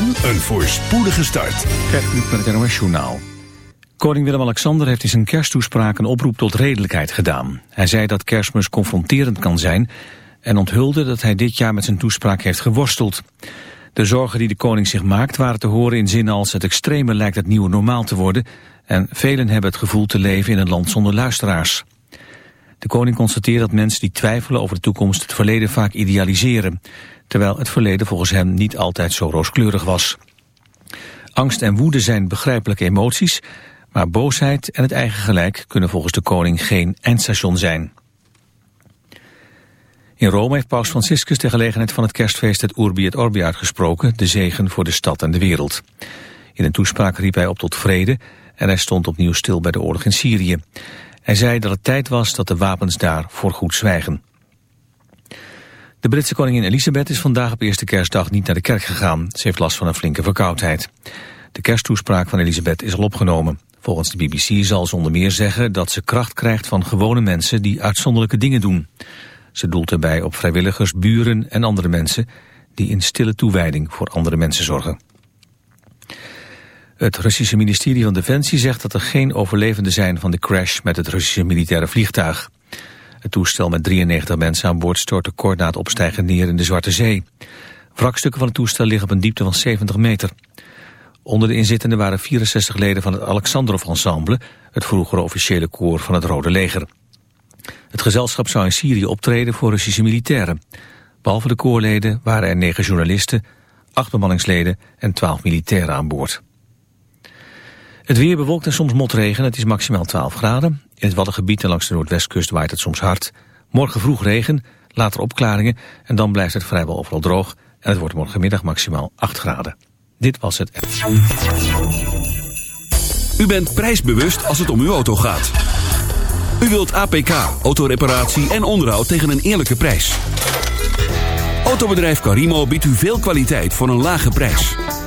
en een voorspoedige start. Gert nu met het NOS Journaal. Koning Willem-Alexander heeft in zijn kersttoespraak een oproep tot redelijkheid gedaan. Hij zei dat kerstmis confronterend kan zijn en onthulde dat hij dit jaar met zijn toespraak heeft geworsteld. De zorgen die de koning zich maakt waren te horen in zinnen als het extreme lijkt het nieuwe normaal te worden en velen hebben het gevoel te leven in een land zonder luisteraars. De koning constateert dat mensen die twijfelen over de toekomst het verleden vaak idealiseren, terwijl het verleden volgens hem niet altijd zo rooskleurig was. Angst en woede zijn begrijpelijke emoties, maar boosheid en het eigen gelijk kunnen volgens de koning geen eindstation zijn. In Rome heeft paus Franciscus ter gelegenheid van het kerstfeest het Urbi et Orbi uitgesproken, de zegen voor de stad en de wereld. In een toespraak riep hij op tot vrede en hij stond opnieuw stil bij de oorlog in Syrië. Hij zei dat het tijd was dat de wapens daar voor goed zwijgen. De Britse koningin Elisabeth is vandaag op eerste kerstdag niet naar de kerk gegaan. Ze heeft last van een flinke verkoudheid. De kersttoespraak van Elisabeth is al opgenomen. Volgens de BBC zal ze onder meer zeggen dat ze kracht krijgt van gewone mensen die uitzonderlijke dingen doen. Ze doelt erbij op vrijwilligers, buren en andere mensen die in stille toewijding voor andere mensen zorgen. Het Russische ministerie van Defensie zegt dat er geen overlevenden zijn van de crash met het Russische militaire vliegtuig. Het toestel met 93 mensen aan boord stortte kort na het opstijgen neer in de Zwarte Zee. Wrakstukken van het toestel liggen op een diepte van 70 meter. Onder de inzittenden waren 64 leden van het Alexandrov Ensemble, het vroegere officiële koor van het Rode Leger. Het gezelschap zou in Syrië optreden voor Russische militairen. Behalve de koorleden waren er negen journalisten, acht bemanningsleden en twaalf militairen aan boord. Het weer bewolkt en soms motregen. Het is maximaal 12 graden. In het Waddengebied en langs de noordwestkust waait het soms hard. Morgen vroeg regen, later opklaringen en dan blijft het vrijwel overal droog. En het wordt morgenmiddag maximaal 8 graden. Dit was het. U bent prijsbewust als het om uw auto gaat. U wilt APK, autoreparatie en onderhoud tegen een eerlijke prijs. Autobedrijf Carimo biedt u veel kwaliteit voor een lage prijs.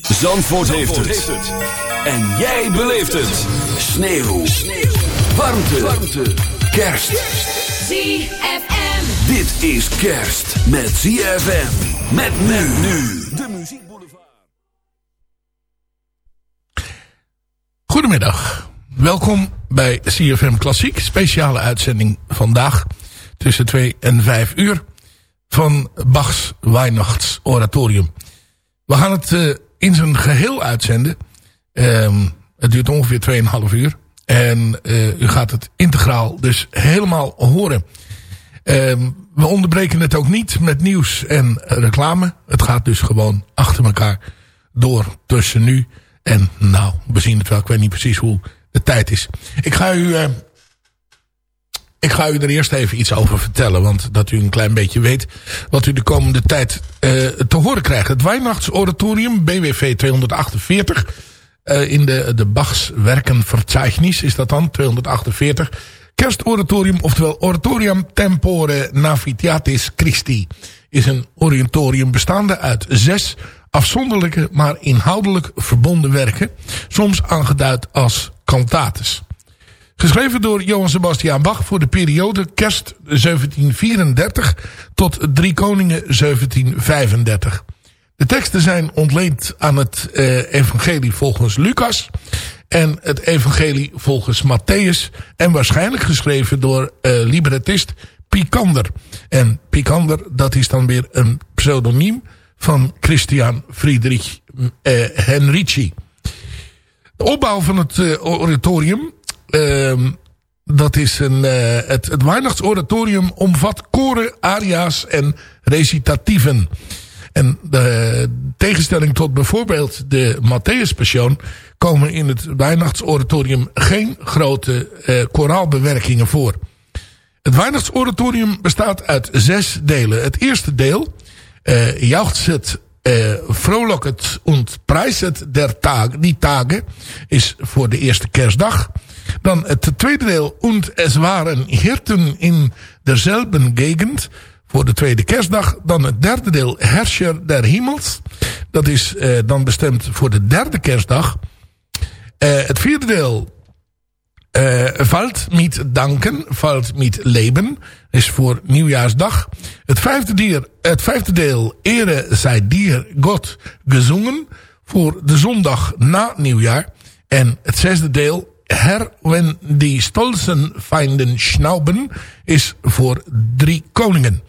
Zandvoort, heeft, het. En jij beleeft het. Sneeuw. Warmte. Warmte. Kerst. ZFM. Dit is kerst met ZFM. Met men nu. De muziekboulevard. Goedemiddag. Welkom bij CFM Klassiek. Speciale uitzending vandaag tussen 2 en 5 uur van Bachs Weihnachtsoratorium. We gaan het uh, in zijn geheel uitzenden. Um, het duurt ongeveer 2,5 uur. En uh, u gaat het integraal dus helemaal horen. Um, we onderbreken het ook niet met nieuws en reclame. Het gaat dus gewoon achter elkaar door tussen nu en nou, we zien het wel. Ik weet niet precies hoe de tijd is. Ik ga u... Uh, ik ga u er eerst even iets over vertellen. Want dat u een klein beetje weet wat u de komende tijd uh, te horen krijgt. Het Weihnachtsoratorium, BWV 248. Uh, in de, de Bachs Werkenverzeichnis is dat dan, 248. Kerstoratorium, oftewel Oratorium Tempore Navitiatis Christi. Is een oratorium bestaande uit zes afzonderlijke, maar inhoudelijk verbonden werken. Soms aangeduid als cantates. Geschreven door Johann Sebastian Bach voor de periode kerst 1734 tot Drie Koningen 1735. De teksten zijn ontleend aan het uh, evangelie volgens Lucas en het evangelie volgens Matthäus en waarschijnlijk geschreven door uh, librettist Picander. En Picander, dat is dan weer een pseudoniem van Christian Friedrich uh, Henrici. De opbouw van het uh, oratorium Uh, dat is een, uh, het, het Weihnachtsoratorium omvat koren, aria's en recitatieven. En de tegenstelling tot bijvoorbeeld de Matthäus Passion... komen in het Weihnachtsoratorium geen grote uh, koraalbewerkingen voor. Het Weihnachtsoratorium bestaat uit zes delen. Het eerste deel, uh, Jauchzet uh, Vrolijket und Preiset der Tag, die Tage, is voor de eerste kerstdag. Dan het tweede deel, Und es waren Hirten in derselben Gegend, voor de tweede kerstdag. Dan het derde deel, Herrscher der Himmels. Dat is uh, dan bestemd voor de derde kerstdag. Uh, het vierde deel, uh, valt met danken, valt met leven. Is voor nieuwjaarsdag. Het vijfde, dier, het vijfde deel, ere zij dier God gezongen. Voor de zondag na nieuwjaar. En het zesde deel, Her, wenn die stolzen feinden schnauben, is voor drie koningen.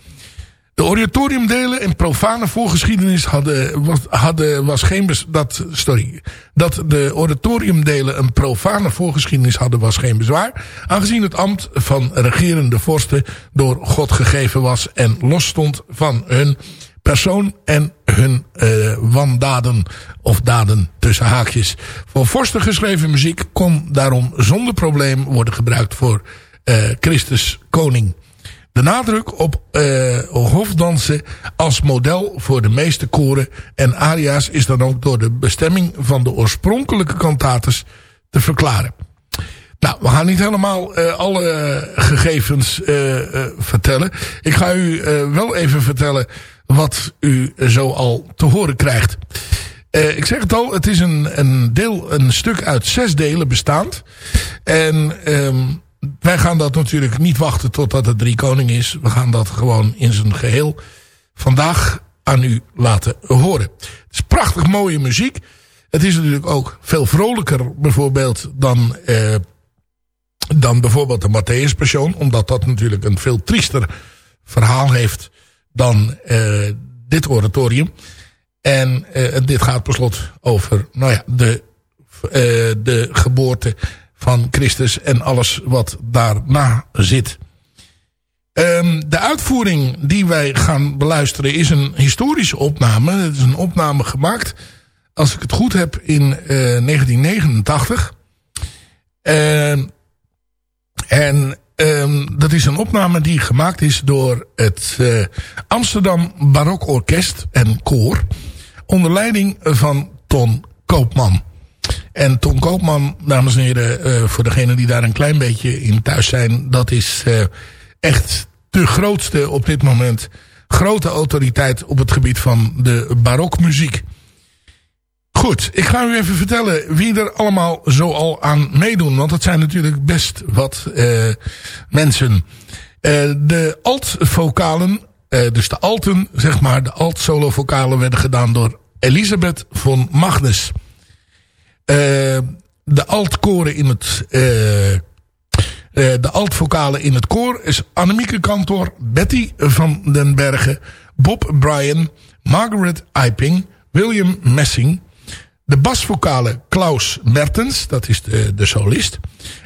De oratoriumdelen en profane voorgeschiedenis hadden, was, hadden, was geen dat, sorry, dat de oratoriumdelen een profane voorgeschiedenis hadden was geen bezwaar. Aangezien het ambt van regerende vorsten door God gegeven was en los stond van hun persoon en hun uh, wandaden of daden tussen haakjes. Voor vorsten geschreven muziek kon daarom zonder probleem worden gebruikt voor uh, Christus koning. De nadruk op uh, hofdansen als model voor de meeste koren en aria's is dan ook door de bestemming van de oorspronkelijke kantates te verklaren. Nou, we gaan niet helemaal alle gegevens vertellen. Ik ga u wel even vertellen wat u zo al te horen krijgt. ik zeg het al, het is een, een, deel, een stuk uit zes delen bestaand. En um, wij gaan dat natuurlijk niet wachten totdat het drie koning is. We gaan dat gewoon in zijn geheel vandaag aan u laten horen. Het is prachtig mooie muziek. Het is natuurlijk ook veel vrolijker bijvoorbeeld dan, eh, dan bijvoorbeeld de Matthäus Passion. Omdat dat natuurlijk een veel triester verhaal heeft dan eh, dit oratorium. En eh, dit gaat per slot over nou ja, de, uh, de geboorte van Christus en alles wat daarna zit. Um, de uitvoering die wij gaan beluisteren is een historische opname. Het is een opname gemaakt, als ik het goed heb, in uh, 1989. Uh, en um, dat is een opname die gemaakt is door het uh, Amsterdam Barok Orkest en Koor. Onder leiding van Ton Koopman. En Tom Koopman, dames en heren, uh, voor degenen die daar een klein beetje in thuis zijn... dat is uh, echt de grootste op dit moment... grote autoriteit op het gebied van de barokmuziek. Goed, ik ga u even vertellen wie er allemaal zo al aan meedoen. Want dat zijn natuurlijk best wat uh, mensen. de alt-vocalen, dus de alten, zeg maar... de alt-solo-vocalen werden gedaan door Elisabeth von Magnus... Uh, de altkoren in het... Uh, uh, de altvokalen in het koor is Annemieke Kantor, Betty van den Bergen, Bob Bryan, Margaret Eiping, William Messing. De basvokalen Klaus Mertens, dat is de, de solist.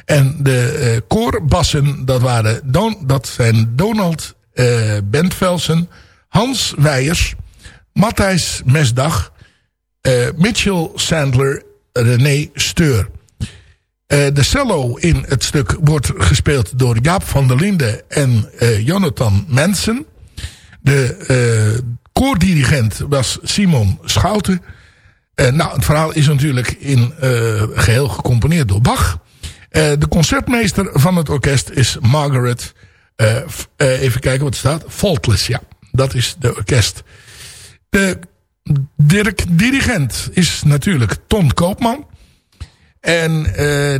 En de uh, koorbassen, dat, waren Don, dat zijn Donald uh, Bentvelsen, Hans Weijers, Matthijs Mesdag, uh, Mitchell Sandler René Steur. De cello in het stuk wordt gespeeld door Jaap van der Linden en Jonathan Mensen. De koordirigent was Simon Schouten. Nou, het verhaal is natuurlijk in geheel gecomponeerd door Bach. de concertmeester van het orkest is Margaret... even kijken wat er staat. Faultless, ja. Dat is de orkest. De Dirk dirigent is natuurlijk Ton Koopman. En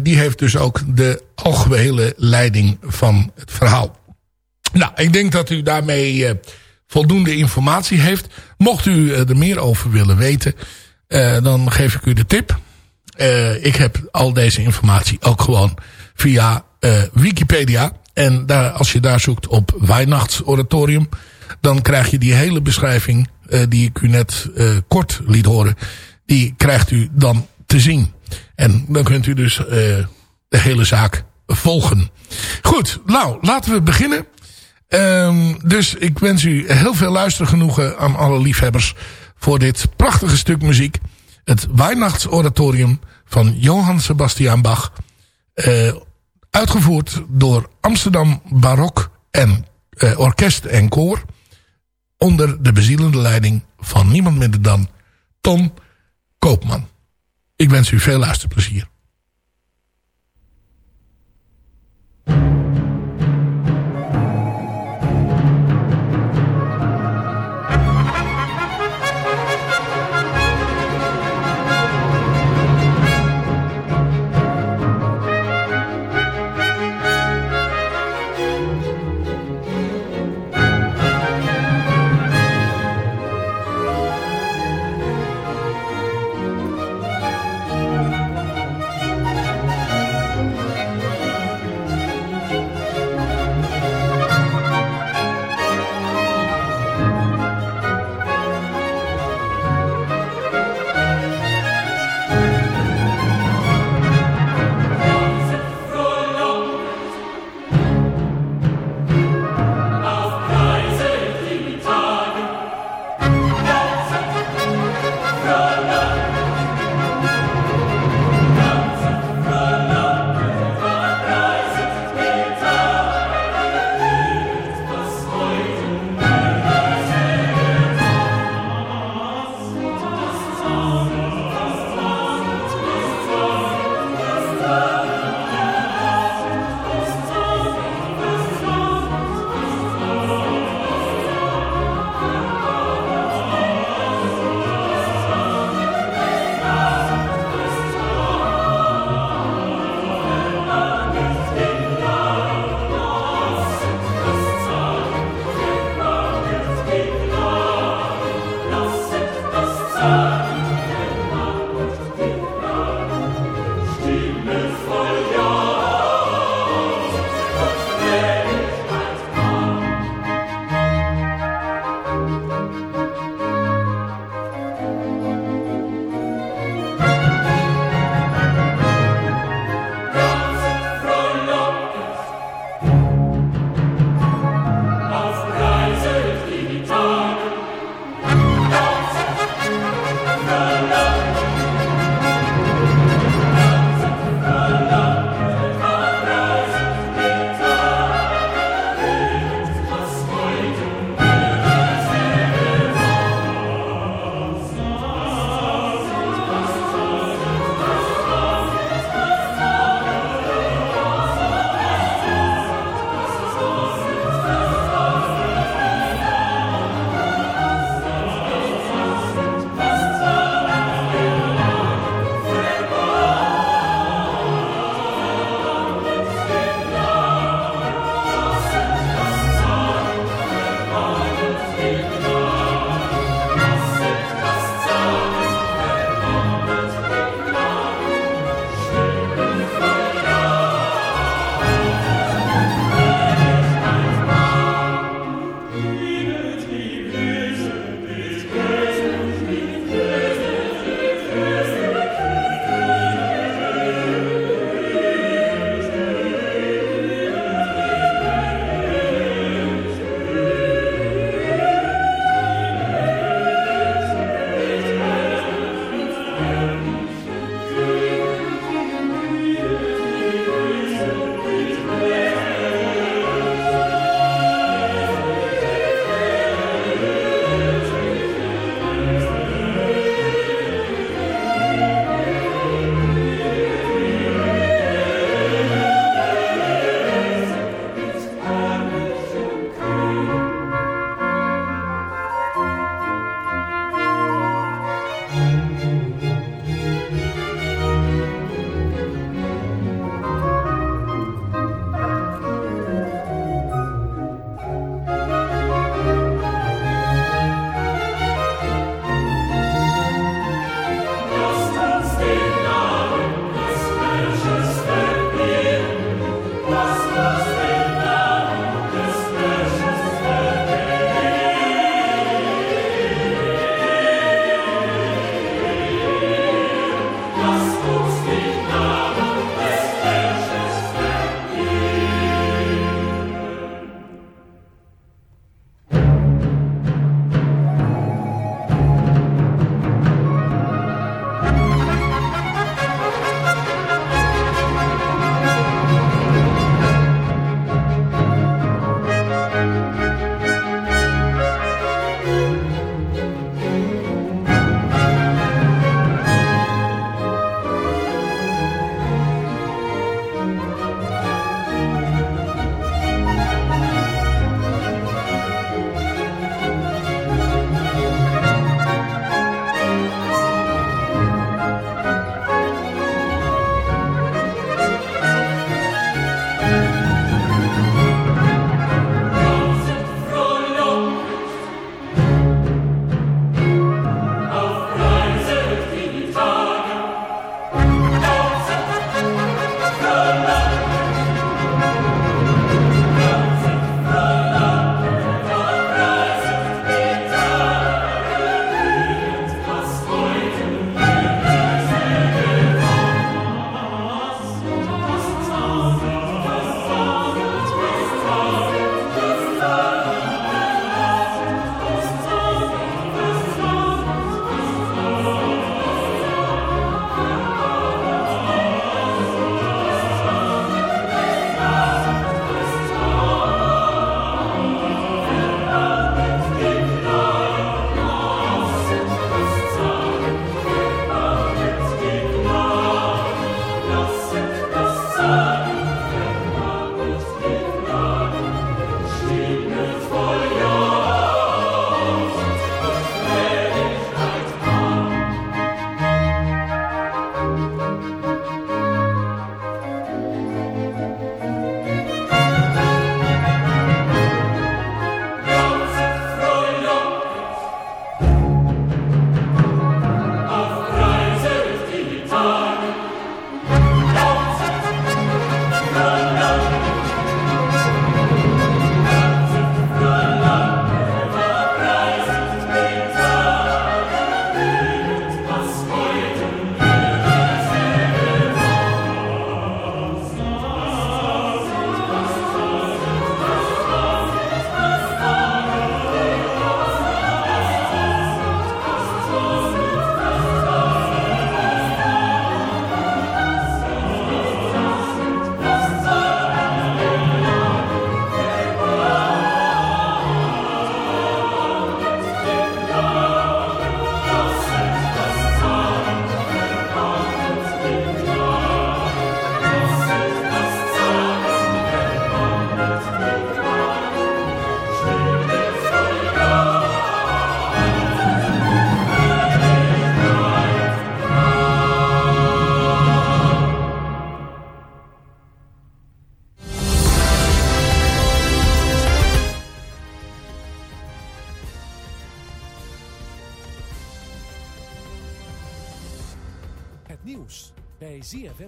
die heeft dus ook de algehele leiding van het verhaal. Nou, ik denk dat u daarmee voldoende informatie heeft. Mocht u er meer over willen weten, dan geef ik u de tip. ik heb al deze informatie ook gewoon via Wikipedia. En daar, als je daar zoekt op Weihnachtsoratorium, dan krijg je die hele beschrijving die ik u net kort liet horen, die krijgt u dan te zien. En dan kunt u dus de hele zaak volgen. Goed, nou, laten we beginnen. Um, dus ik wens u heel veel luistergenoegen aan alle liefhebbers voor dit prachtige stuk muziek. Het Weihnachtsoratorium van Johann Sebastian Bach. Uh, uitgevoerd door Amsterdam Barok en uh, Orkest en Koor. Onder de bezielende leiding van niemand minder dan Tom Koopman. Ik wens u veel luisterplezier.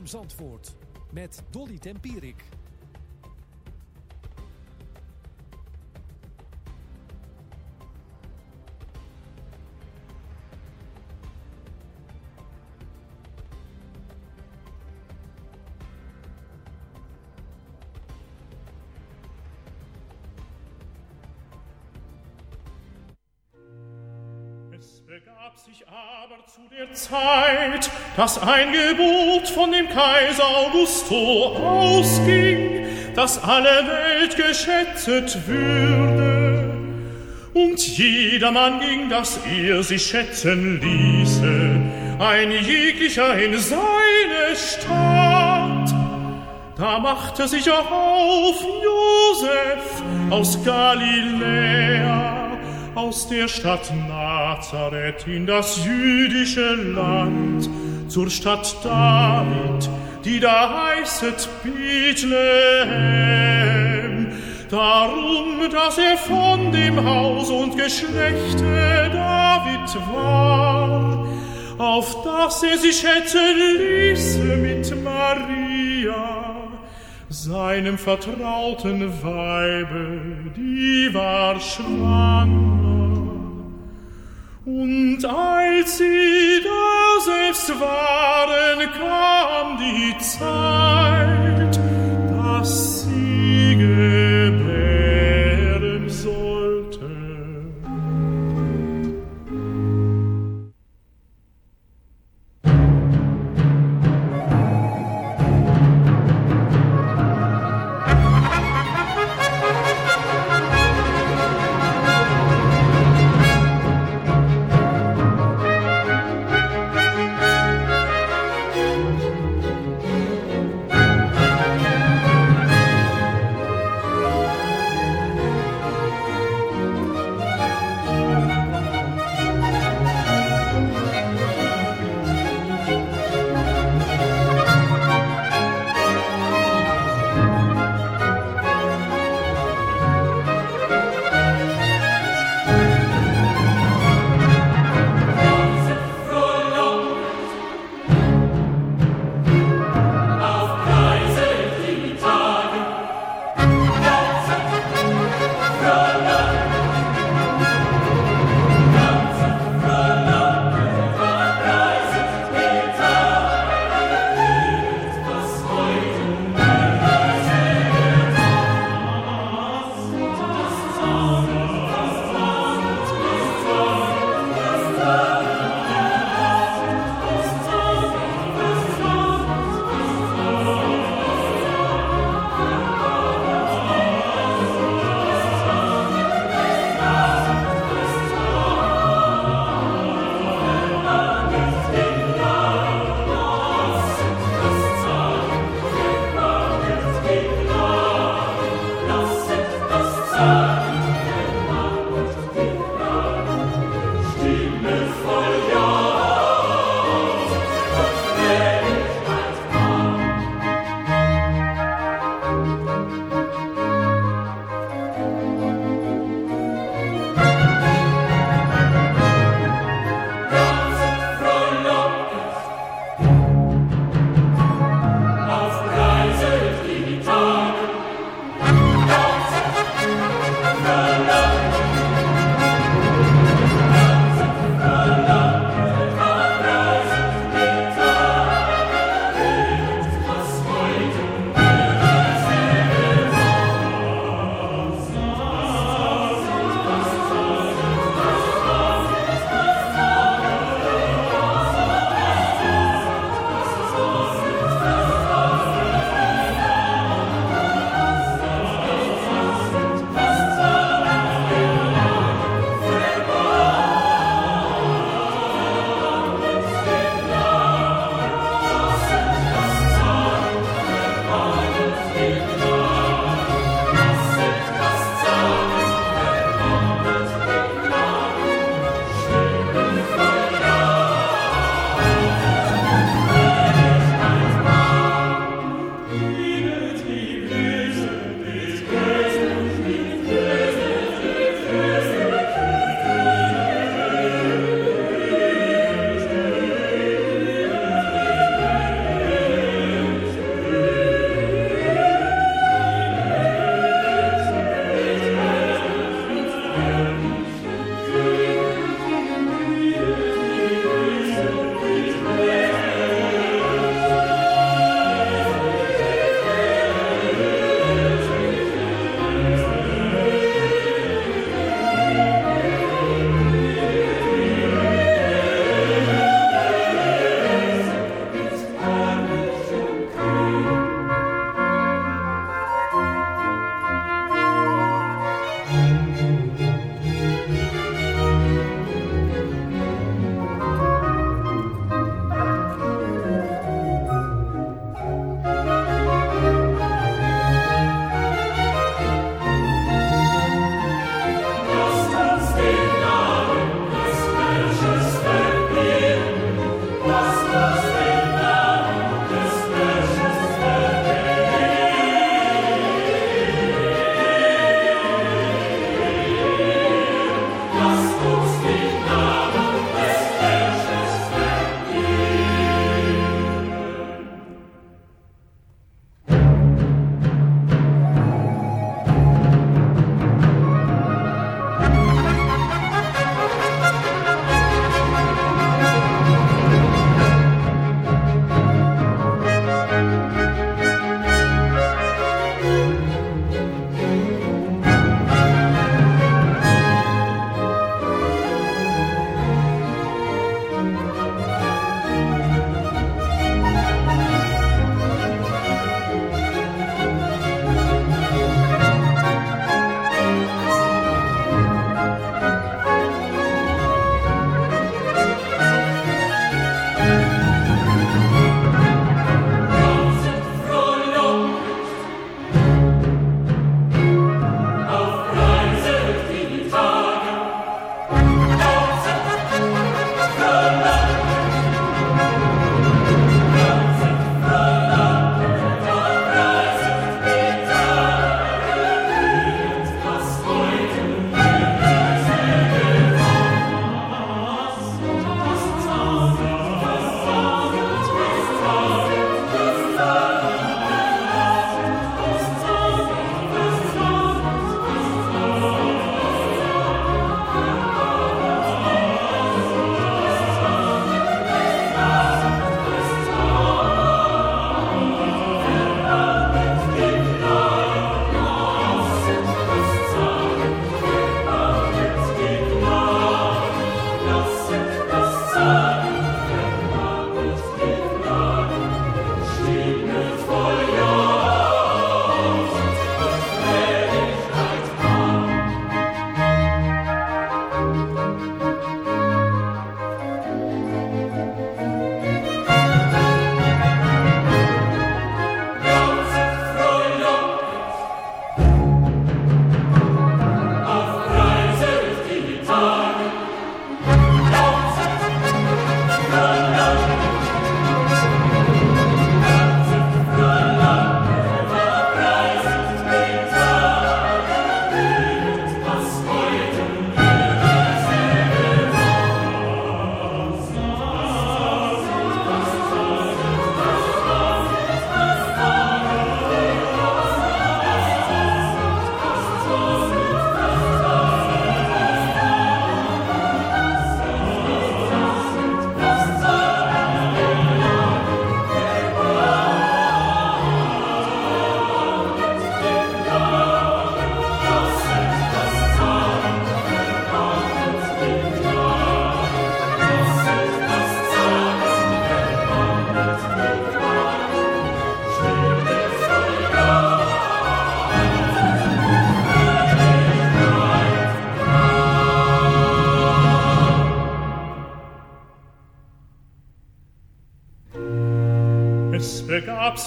Zandvoort met Dolly Tempierik. Begab sich aber zu der Zeit, dass ein Gebot von dem Kaiser Augusto ausging, dass alle Welt geschätzt würde. Und jedermann ging, dass er sich schätzen ließe, ein jeglicher in seine Stadt. Da machte sich auch auf Josef aus Galiläa, aus der Stadt Nazareth in das jüdische Land, zur Stadt David, die da heißet Bethlehem. Darum, dass er von dem Haus und Geschlechte David war, auf das er sich hätte ließe mit Maria, seinem vertrauten Weibe, die war schwanger. Und als sie da selbst waren, kam die Zeit, dass sie gebären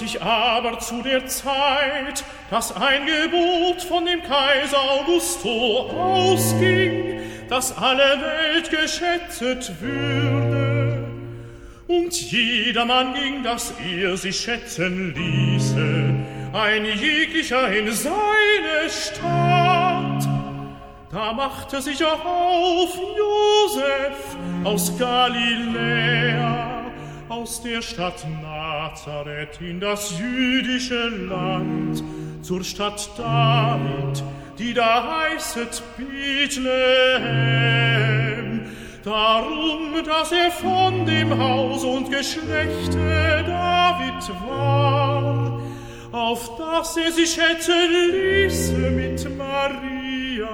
sich aber zu der Zeit, dass ein Gebot von dem Kaiser Augusto ausging, dass alle Welt geschätzt würde. Und jedermann ging, dass er sich schätzen ließe, ein jeglicher in seine Stadt. Da machte sich auch auf Josef aus Galiläa, aus der Stadt Nazareth in das jüdische Land, zur Stadt David, die da heißet Bethlehem. Darum, dass er von dem Haus und Geschlechte David war, auf das er sich hätte ließe mit Maria,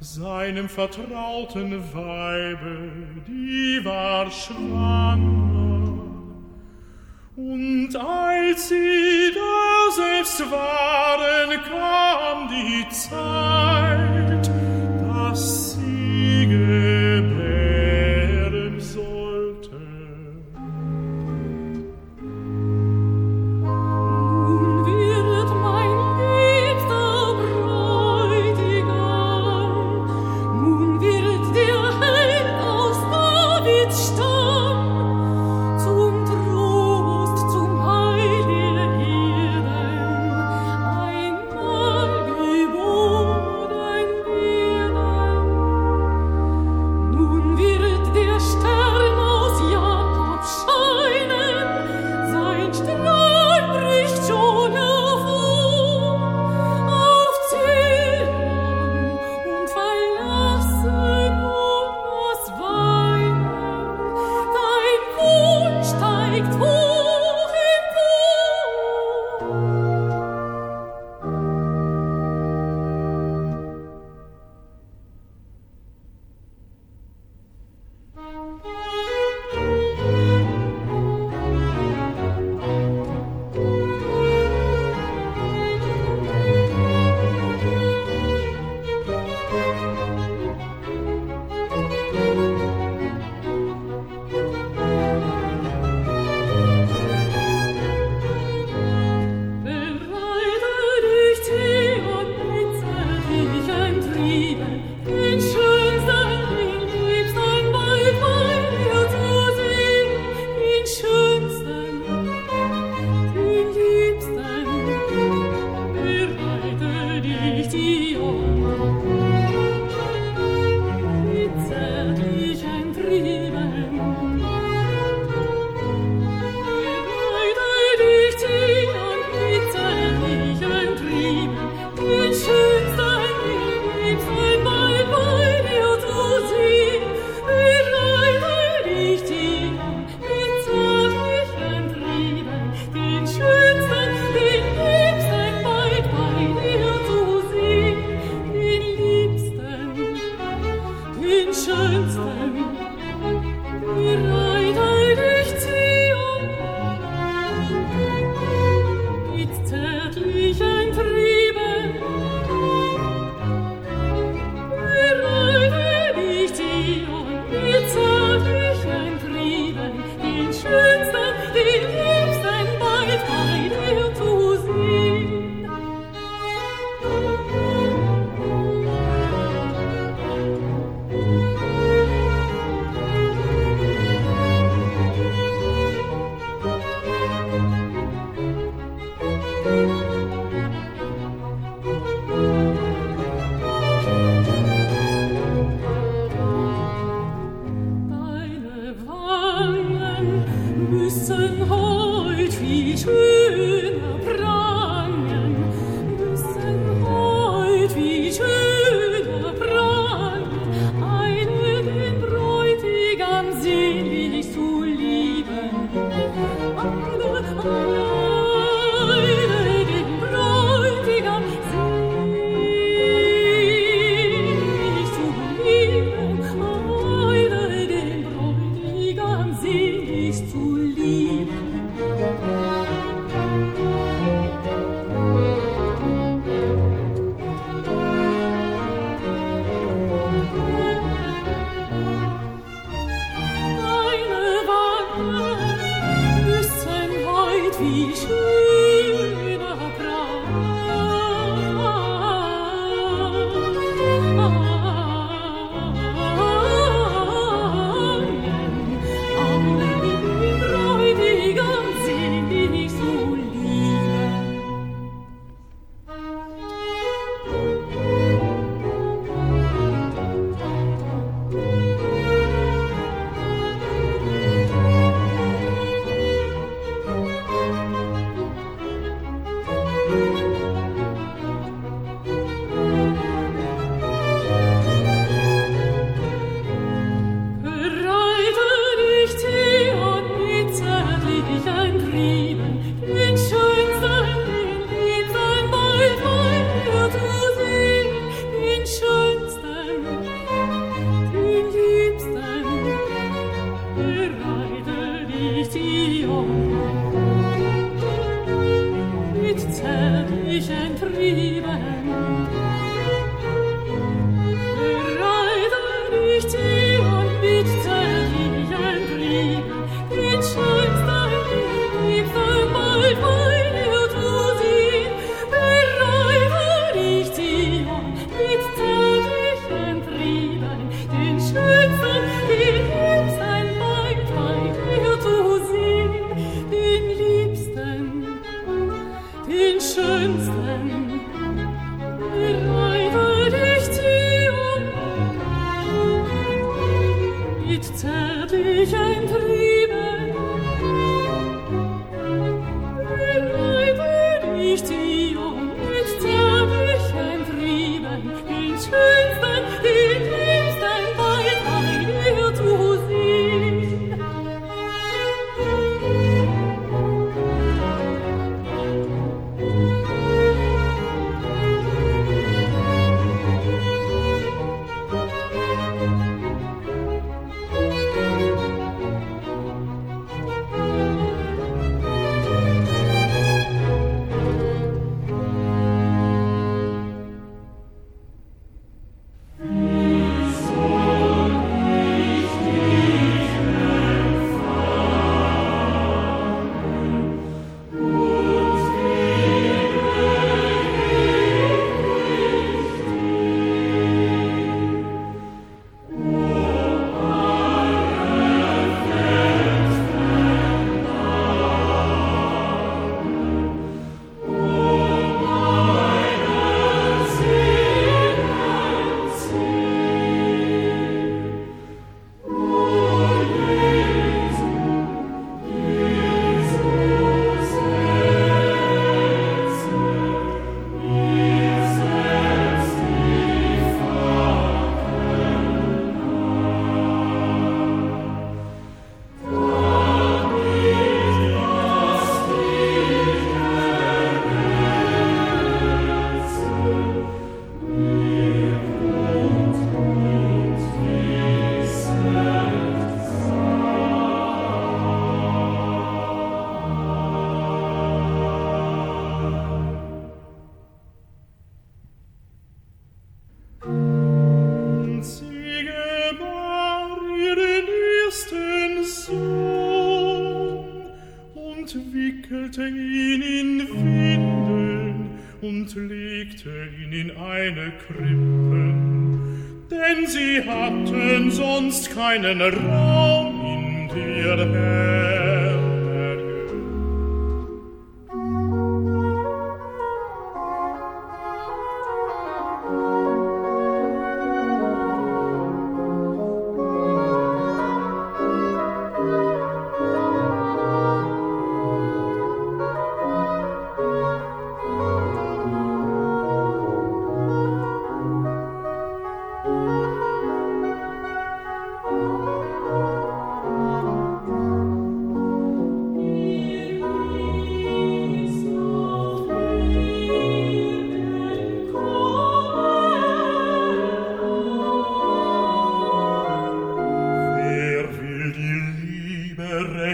seinem vertrauten Weibe, die war schwanger. Und als sie da selbst waren, kam die Zeit, dass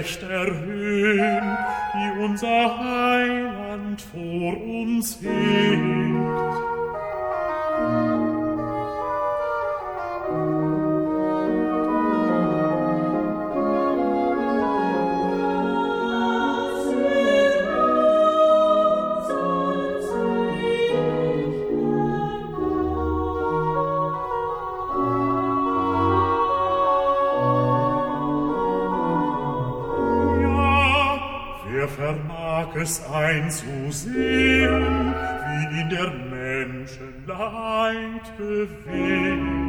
recht erhöhen, die unser Heiland vor uns hebt. Leid bewegt.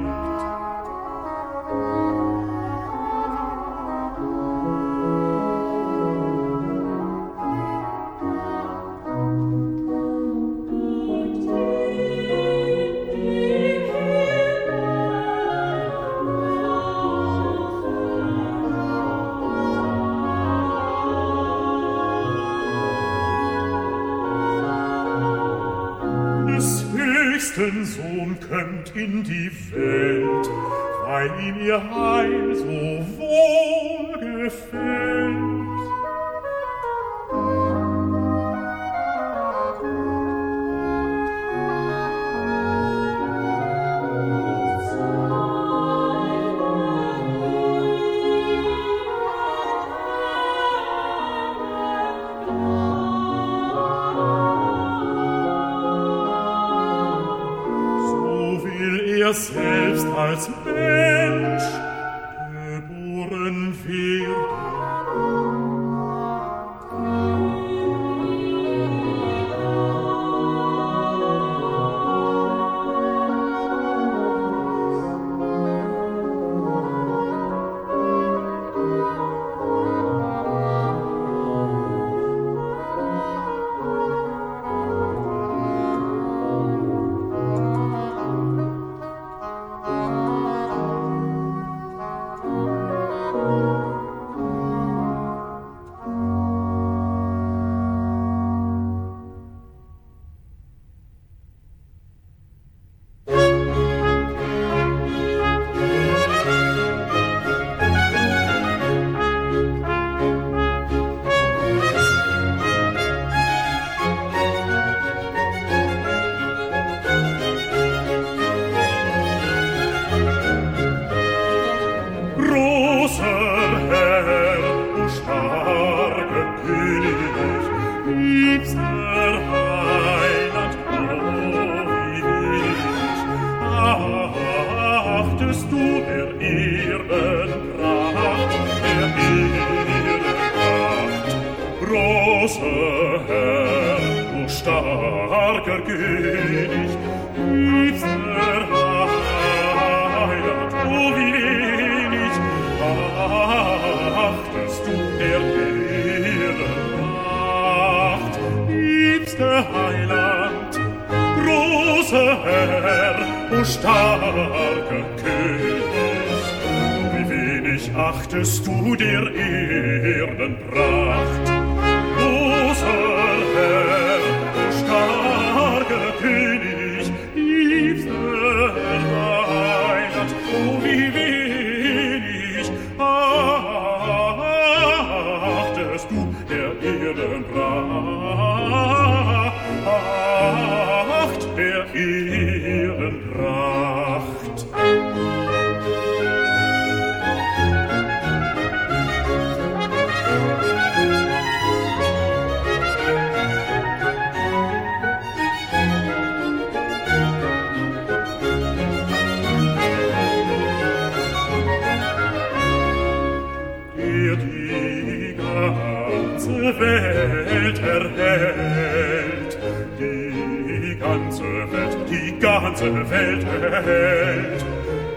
Ganze Welt erhält.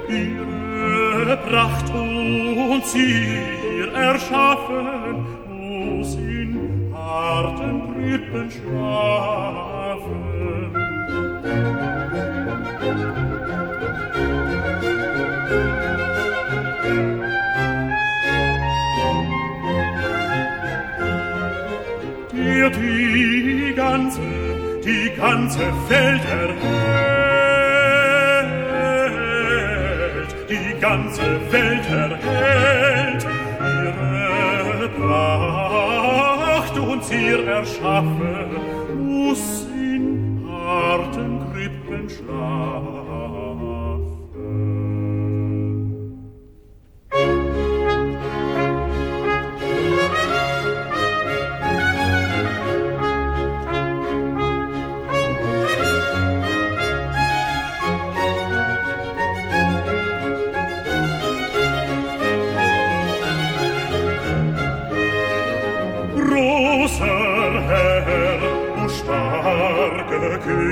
Ihre Pracht und Zier erschaffen, muss in harten Krippen schlafen. die ganze, die ganze Welt erhält, ganze Welt erhält. Ihre Pracht uns hier erschaffen,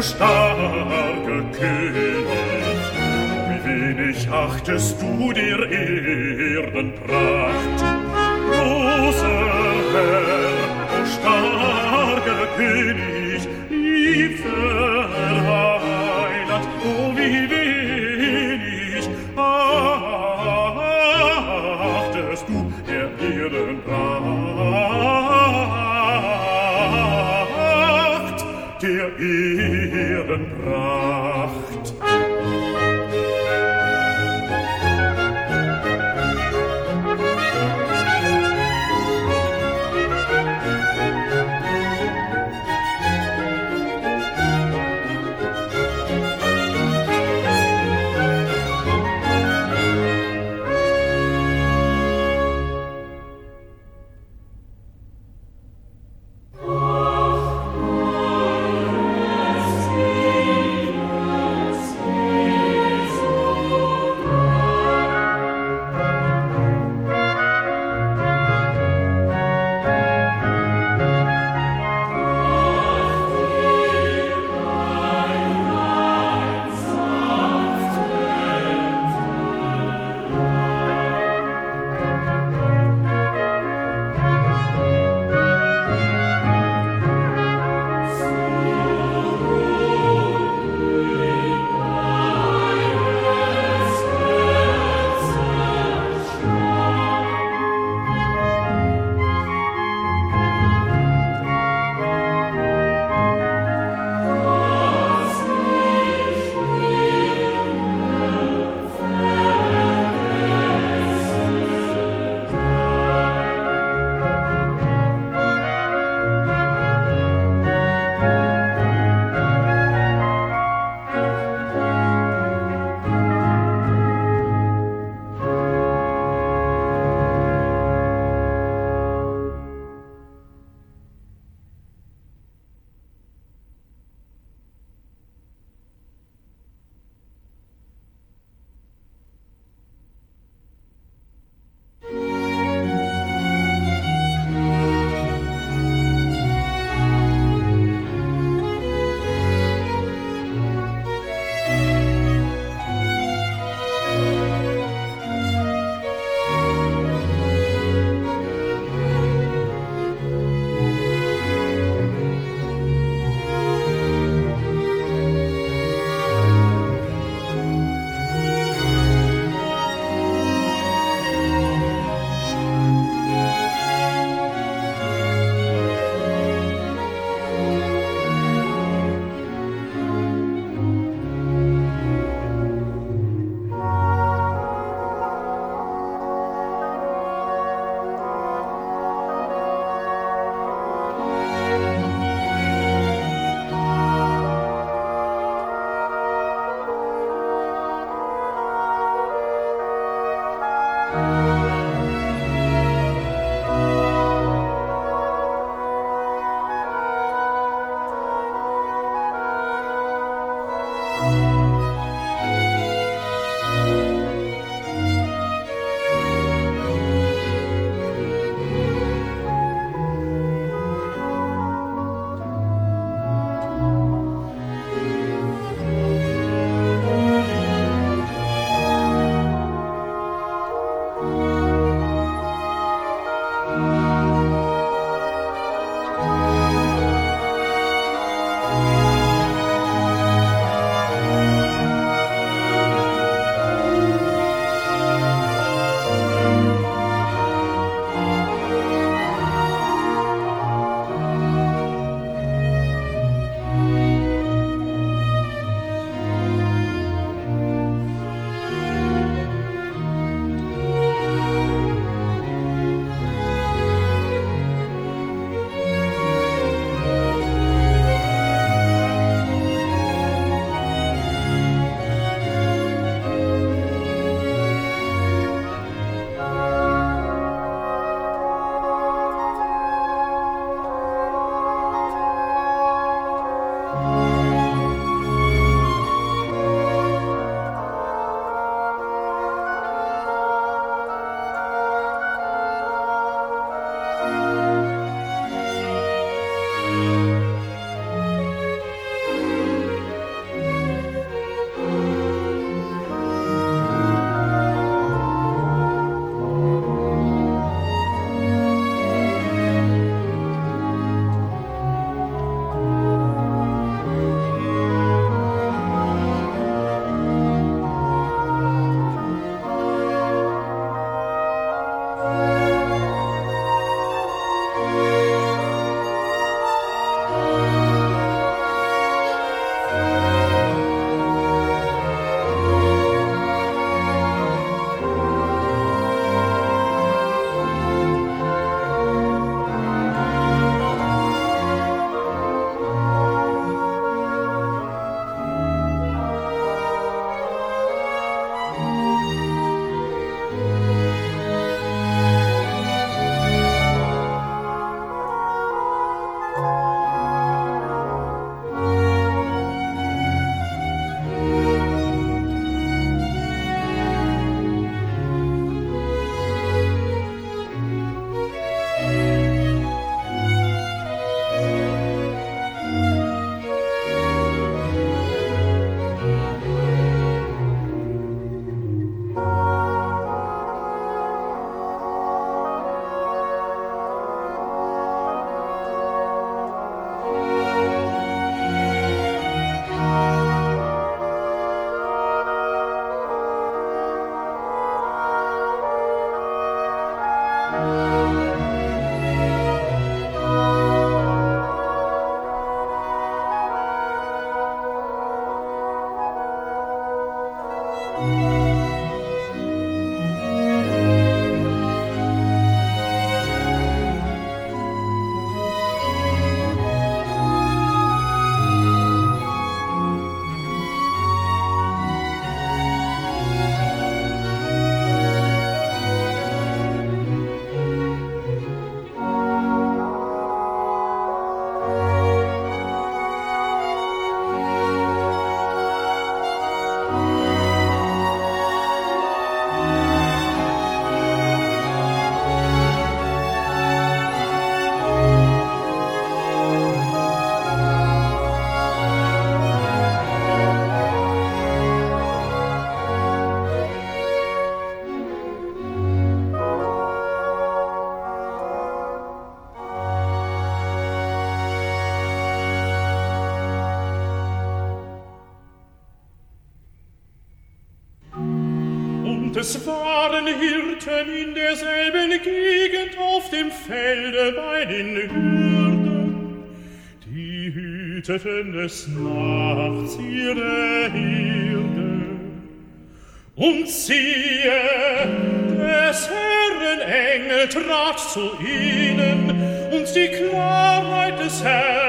du starke König, wie wenig achtest du der Erdenpracht. Großer Herr, du starker König, es waren Hirten in derselben Gegend auf dem Felde bei den Hürden, die hüteten des Nachts ihre Herde. Und siehe, des Herren Engel trat zu ihnen, und die Klarheit des Herren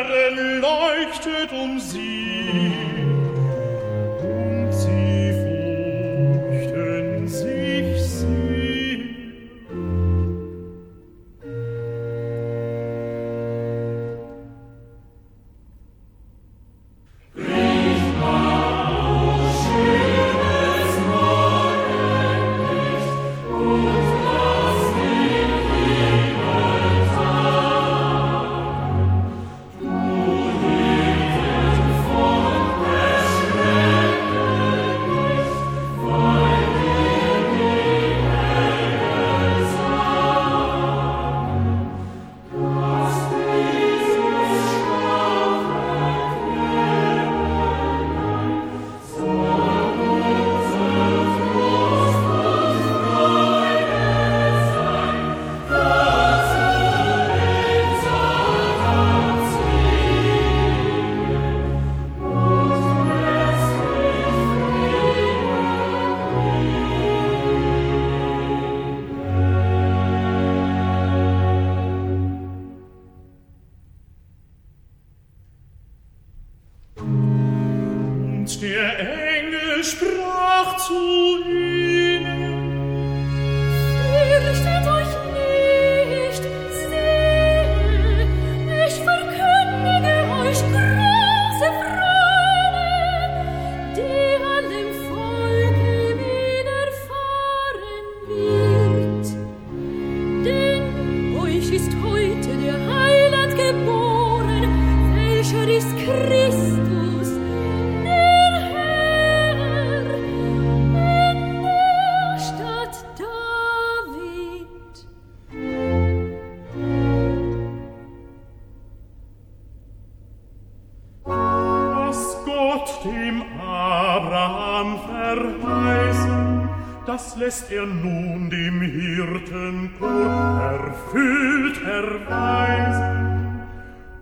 lässt er nun dem Hirtenchor erfüllt erweisen.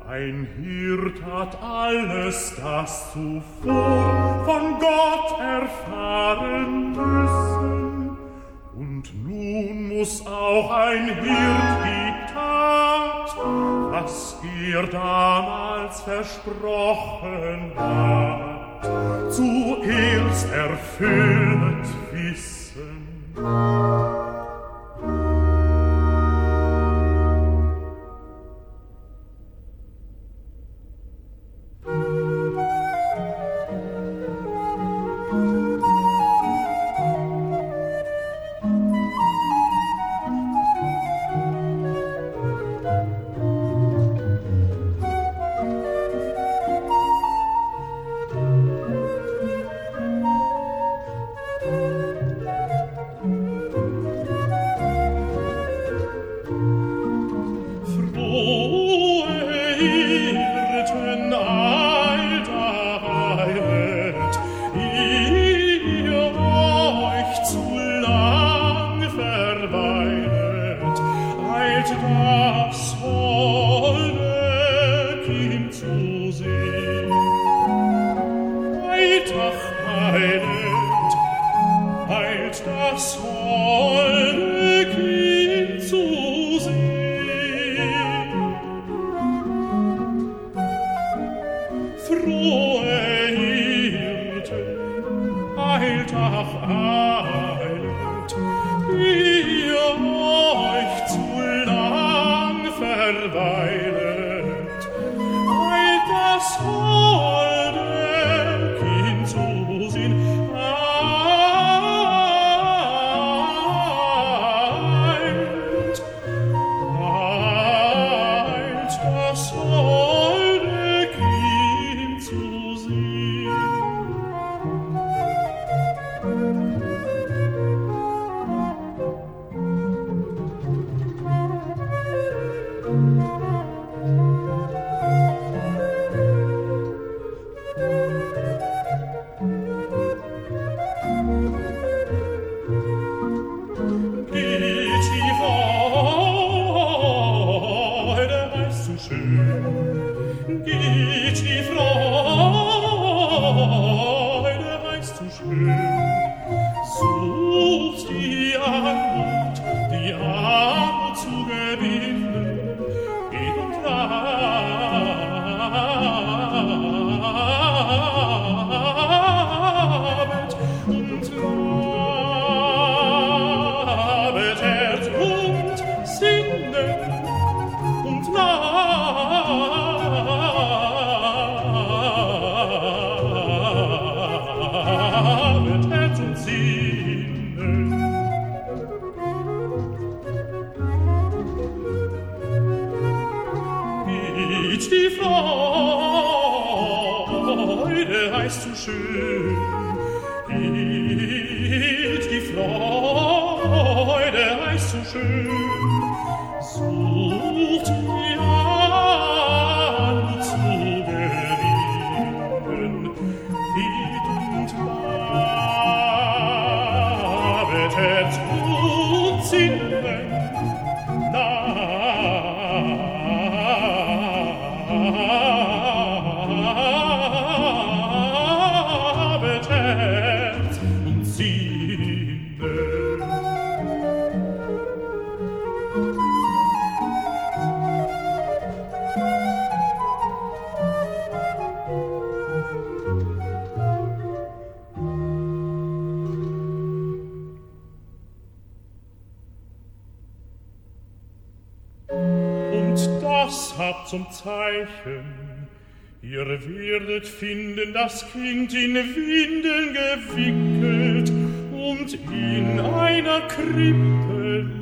Ein Hirt hat alles das zuvor von Gott erfahren müssen. Und nun muss auch ein Hirt die Tat, was er damals versprochen hat, zuerst erfüllt wissen. Música zum Zeichen. Ihr werdet finden das Kind in Windeln gewickelt und in einer Krippe